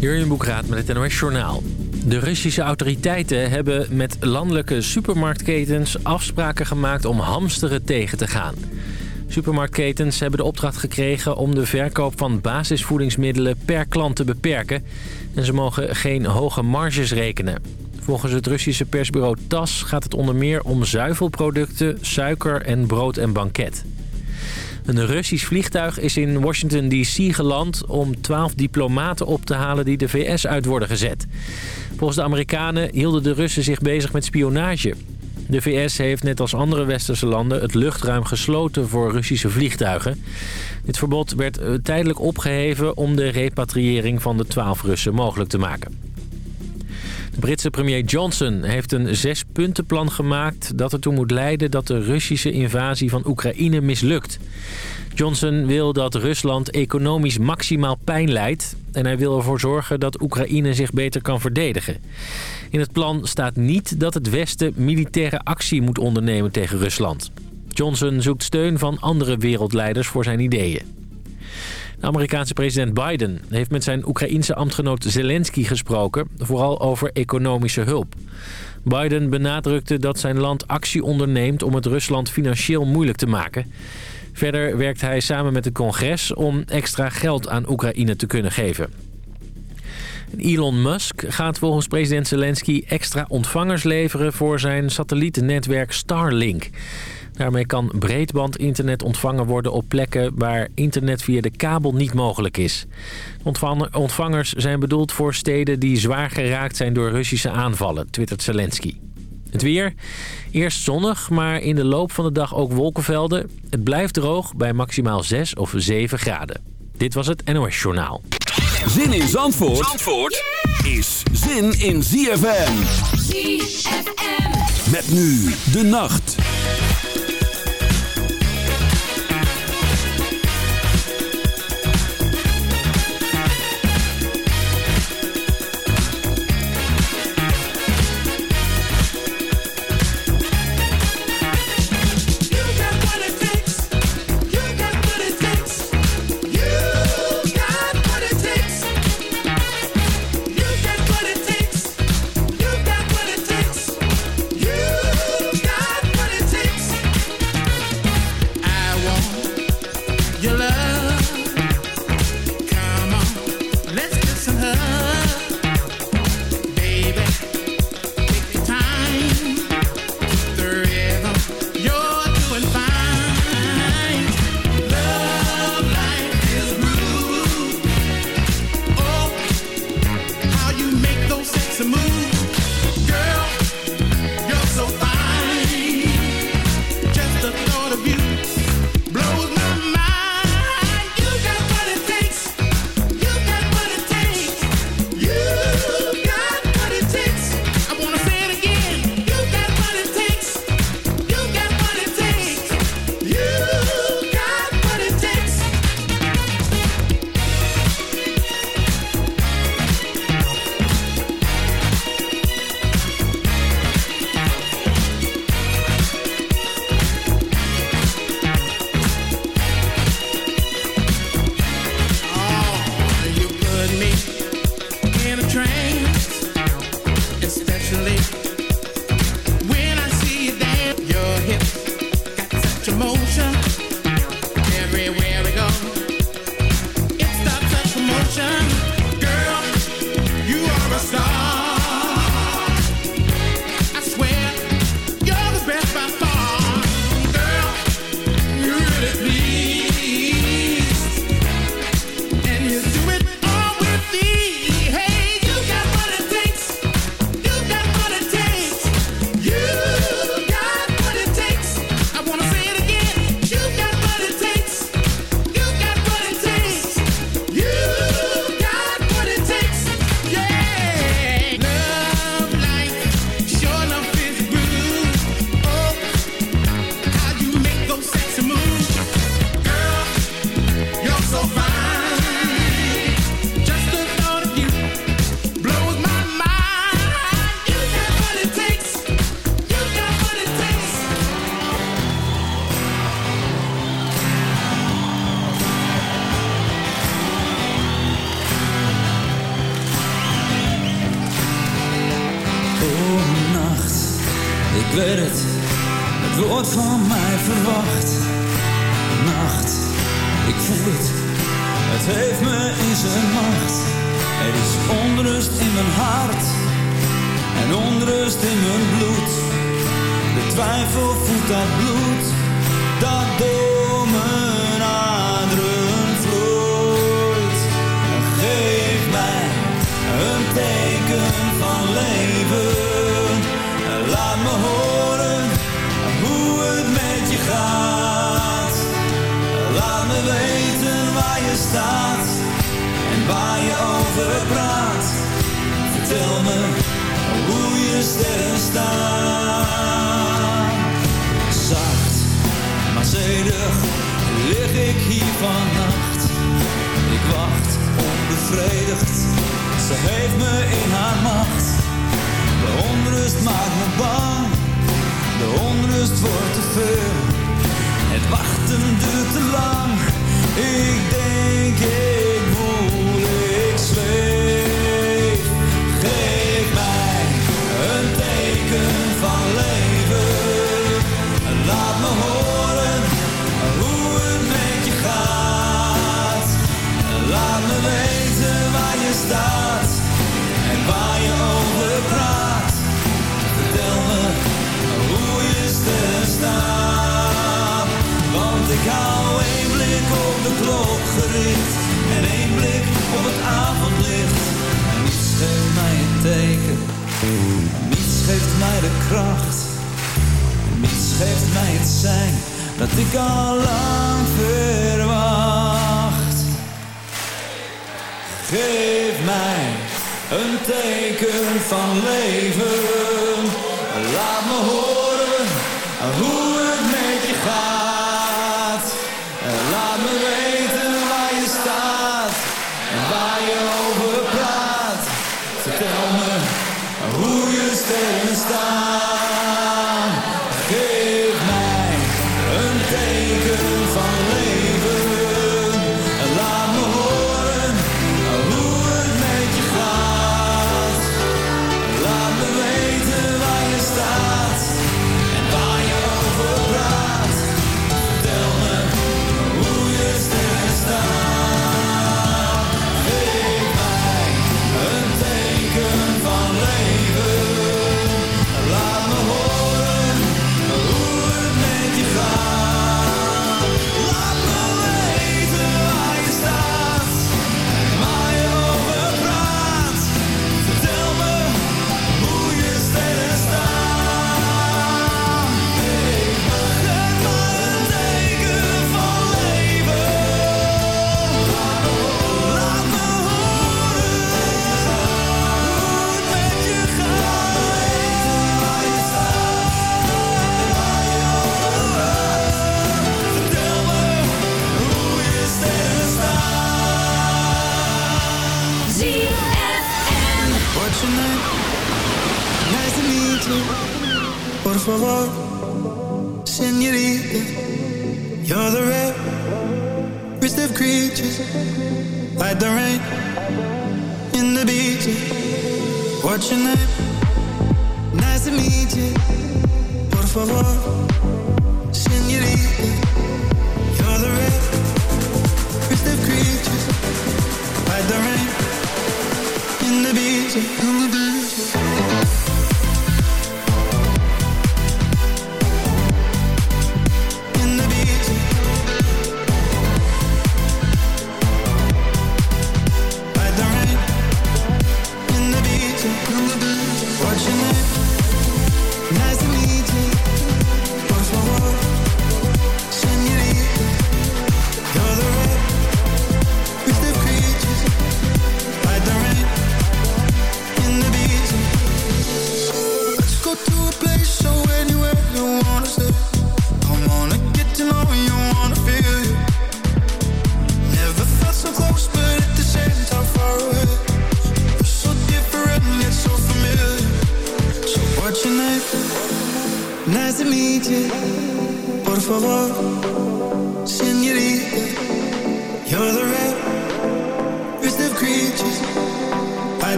Jurjen Boekraat met het NOS Journaal. De Russische autoriteiten hebben met landelijke supermarktketens afspraken gemaakt om hamsteren tegen te gaan. Supermarktketens hebben de opdracht gekregen om de verkoop van basisvoedingsmiddelen per klant te beperken. En ze mogen geen hoge marges rekenen. Volgens het Russische persbureau TAS gaat het onder meer om zuivelproducten, suiker en brood en banket. Een Russisch vliegtuig is in Washington D.C. geland om 12 diplomaten op te halen die de VS uit worden gezet. Volgens de Amerikanen hielden de Russen zich bezig met spionage. De VS heeft net als andere westerse landen het luchtruim gesloten voor Russische vliegtuigen. Dit verbod werd eh, tijdelijk opgeheven om de repatriëring van de 12 Russen mogelijk te maken. Britse premier Johnson heeft een zespuntenplan gemaakt... dat ertoe moet leiden dat de Russische invasie van Oekraïne mislukt. Johnson wil dat Rusland economisch maximaal pijn leidt... en hij wil ervoor zorgen dat Oekraïne zich beter kan verdedigen. In het plan staat niet dat het Westen militaire actie moet ondernemen tegen Rusland. Johnson zoekt steun van andere wereldleiders voor zijn ideeën. Amerikaanse president Biden heeft met zijn Oekraïense ambtgenoot Zelensky gesproken... vooral over economische hulp. Biden benadrukte dat zijn land actie onderneemt om het Rusland financieel moeilijk te maken. Verder werkt hij samen met het congres om extra geld aan Oekraïne te kunnen geven. Elon Musk gaat volgens president Zelensky extra ontvangers leveren voor zijn satellietennetwerk Starlink. Daarmee kan breedbandinternet ontvangen worden op plekken waar internet via de kabel niet mogelijk is. Ontvangers zijn bedoeld voor steden die zwaar geraakt zijn door Russische aanvallen, twittert Zelensky. Het weer. Eerst zonnig, maar in de loop van de dag ook wolkenvelden. Het blijft droog bij maximaal 6 of 7 graden. Dit was het NOS Journaal. Zin in Zandvoort, Zandvoort is zin in ZFM. ZFM. Met nu de nacht.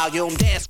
Volume yo,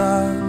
voltar.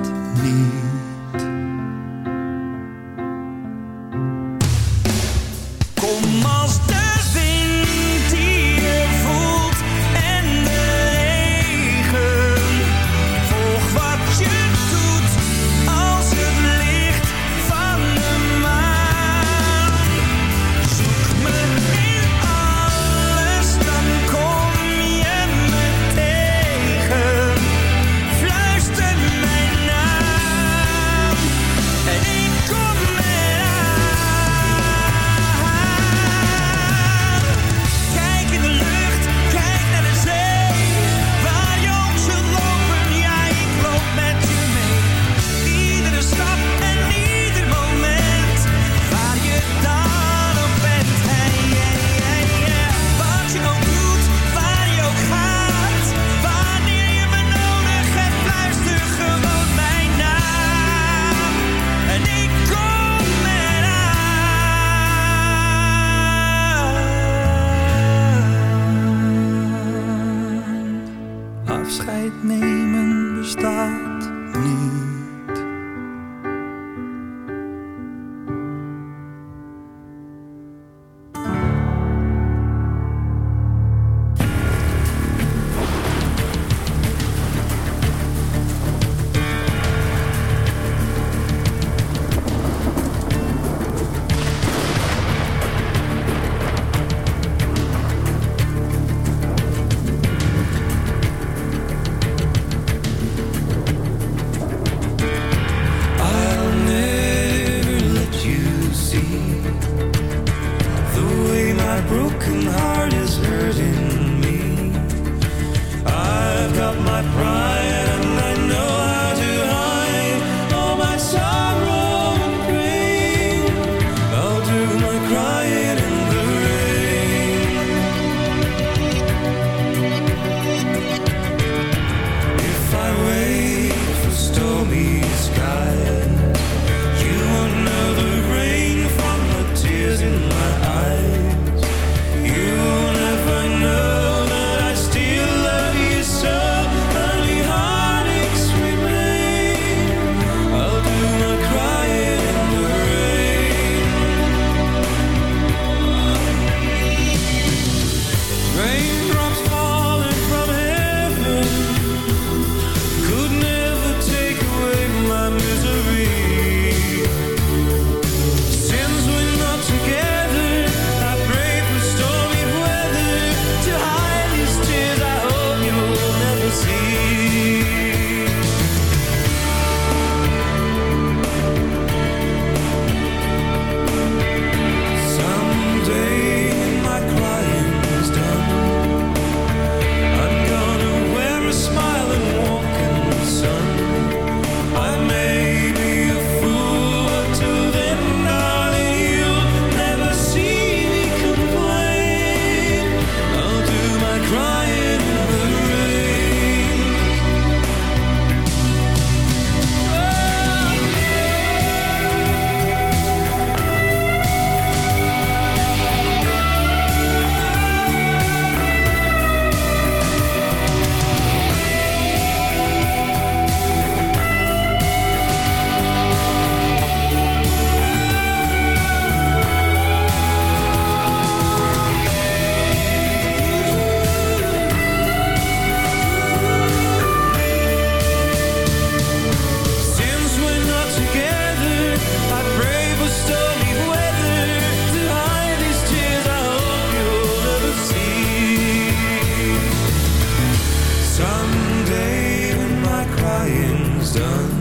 dying's done.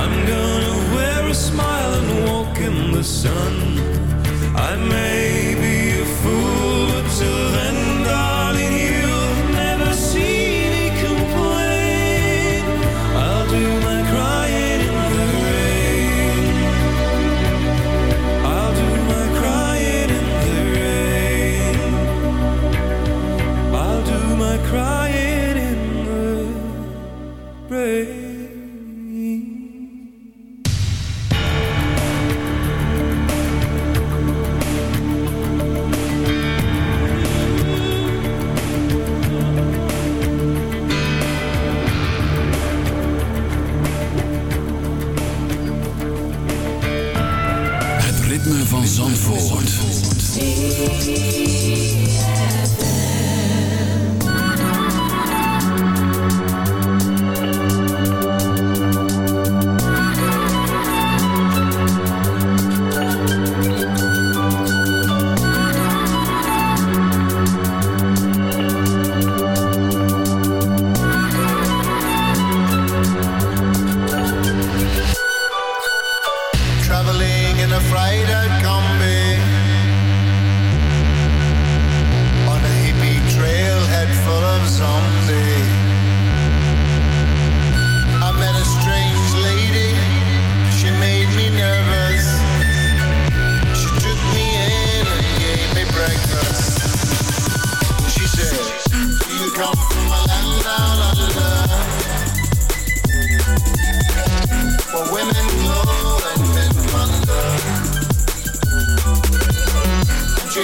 I'm gonna wear a smile and walk in the sun. I may.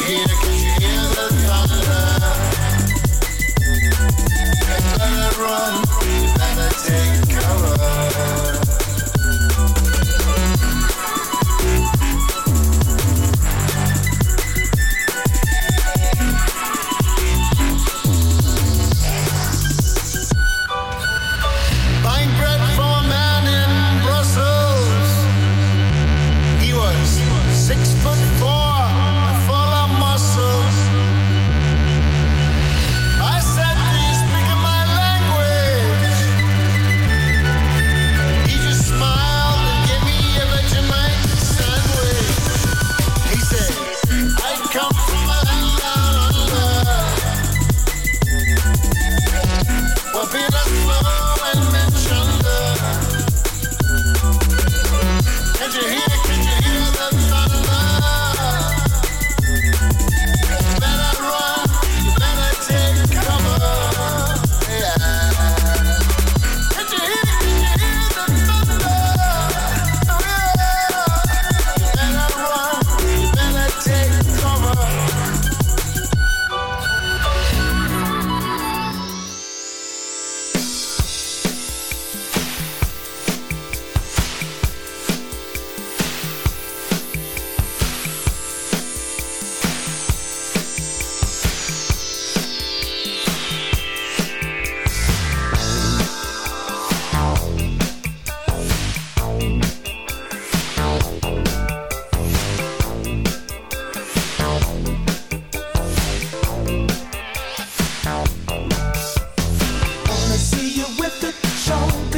Yeah. shoulder.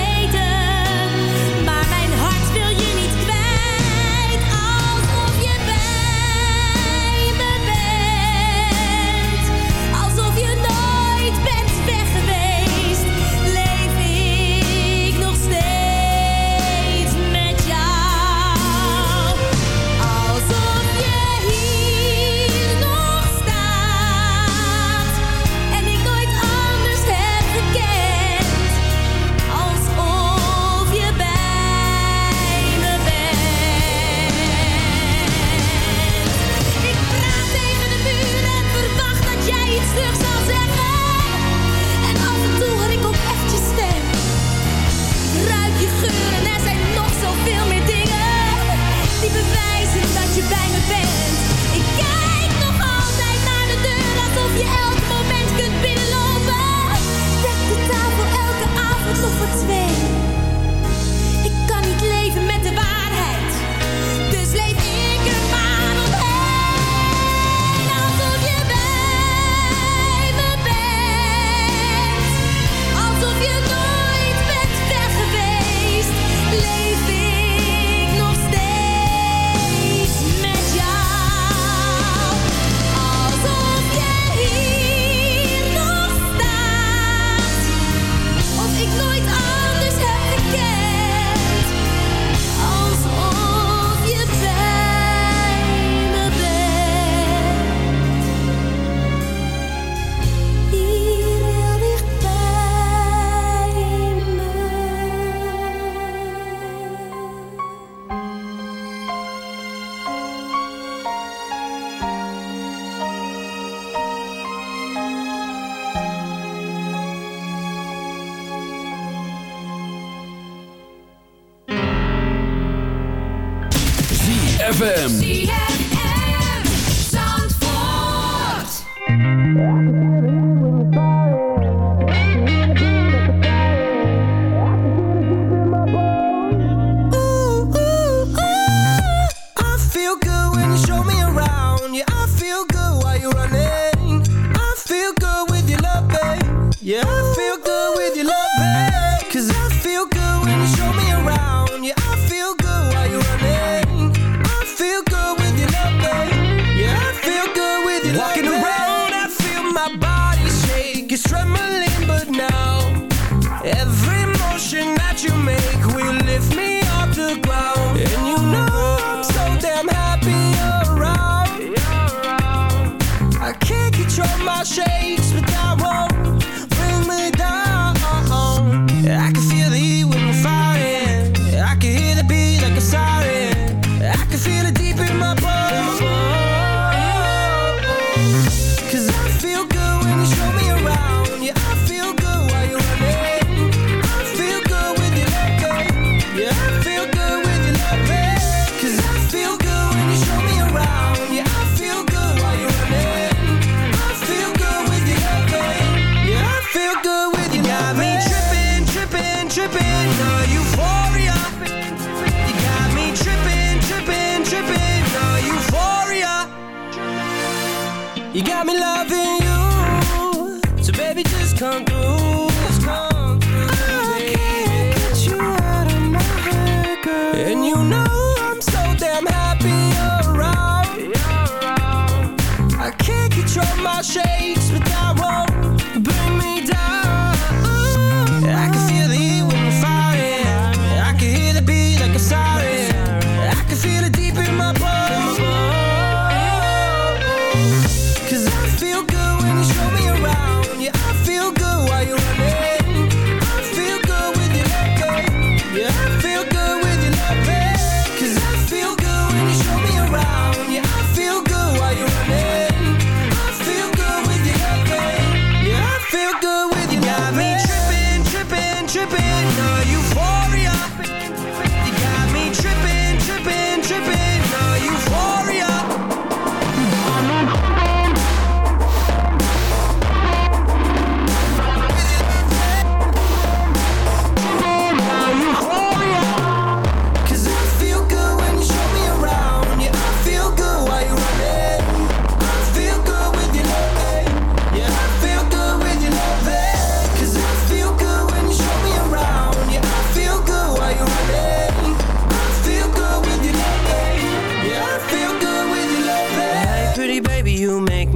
shade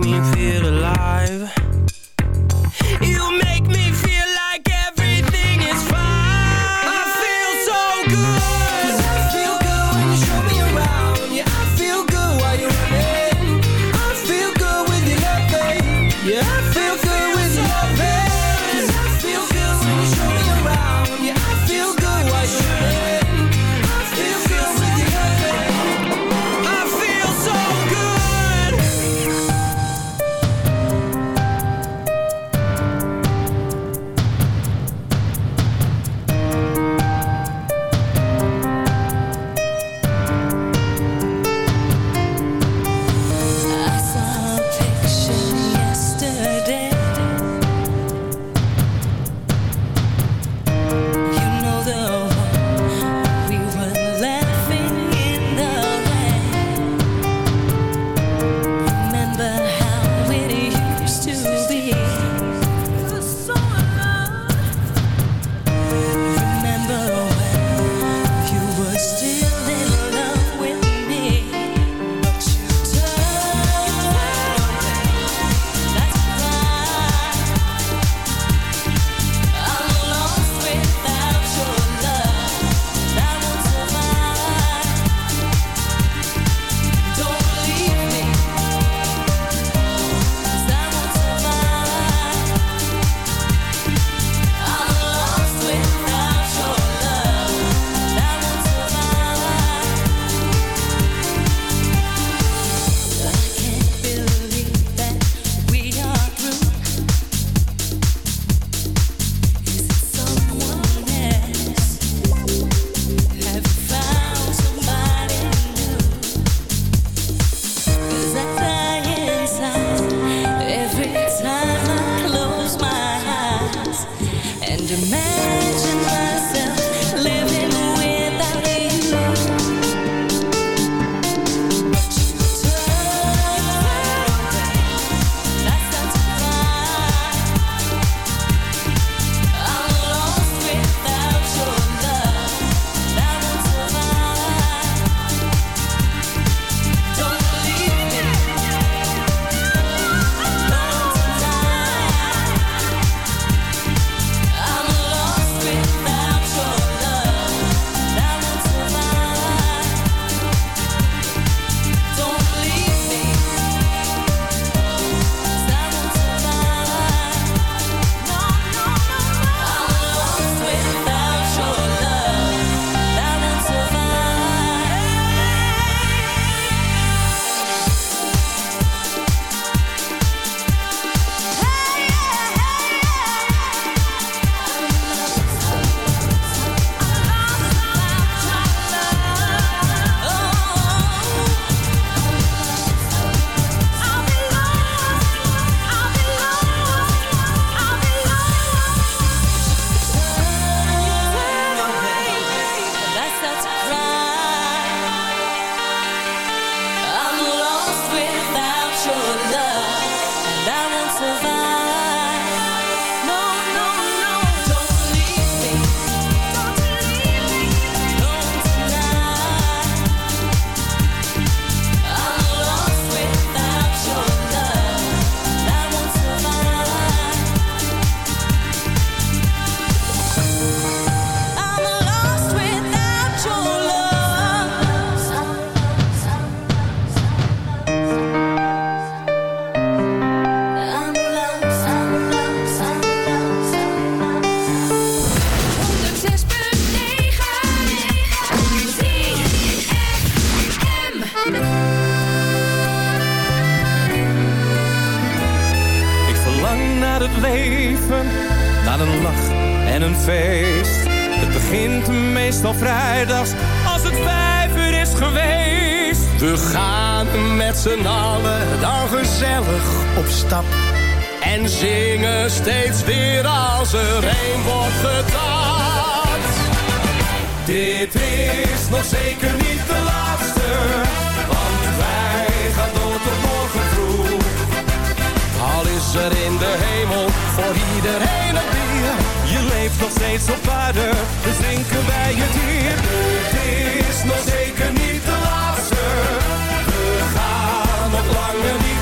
me feel alive. z'n dan gezellig op stap. En zingen steeds weer als er een wordt gedaan. Dit is nog zeker niet de laatste, want wij gaan door tot morgen vroeg. Al is er in de hemel voor iedereen een bier, je leeft nog steeds op aarde, dus drinken wij het hier. Dit is nog zeker niet je niet.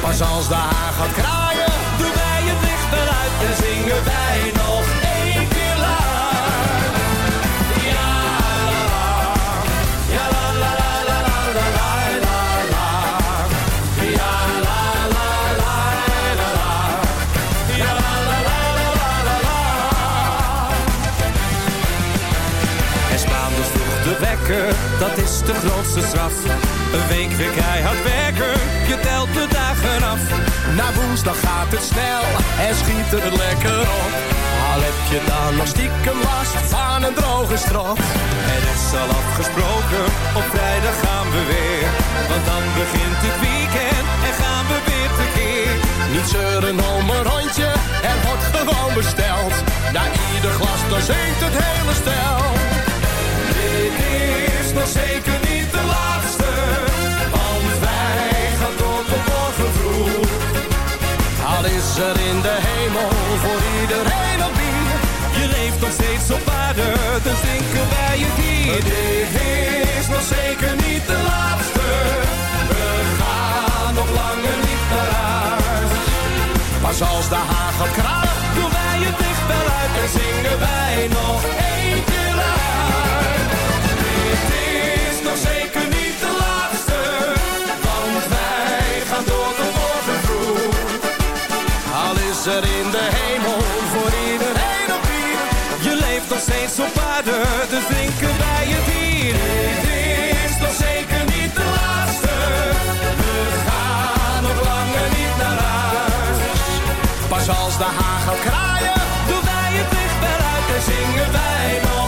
Pas als de haag gaat kraaien, doen wij het licht eruit en zingen wij nog één keer laar. Ja, la la, ja la la la la la la la la la. Ja, la la la la la, la la la la. En de wekker, dat is de grootste straf een week weer keihard werken, je telt de dagen af. Na woensdag gaat het snel en schiet er lekker op. Al heb je dan nog stiekem last van een droge strot. Er is al afgesproken, op vrijdag gaan we weer. Want dan begint het weekend en gaan we weer tekeer. Niet zeuren om een rondje, er wordt gewoon besteld. Na ieder glas, dan zingt het hele stel. Aarde, dus denken wij je hier. Dit is nog zeker niet de laatste, we gaan nog langer niet naar huis. Pas als de haan gaat kraaien, doen wij het licht wel uit en zingen wij nog één keer luid. Dit is nog zeker niet de laatste, want wij gaan door tot morgen vroeg. Al is er op aarde, dus drinken wij het hier. Dit is nog zeker niet de laatste, we gaan nog langer niet naar huis. Pas als de gaat kraaien, doen wij het licht wel uit en zingen wij nog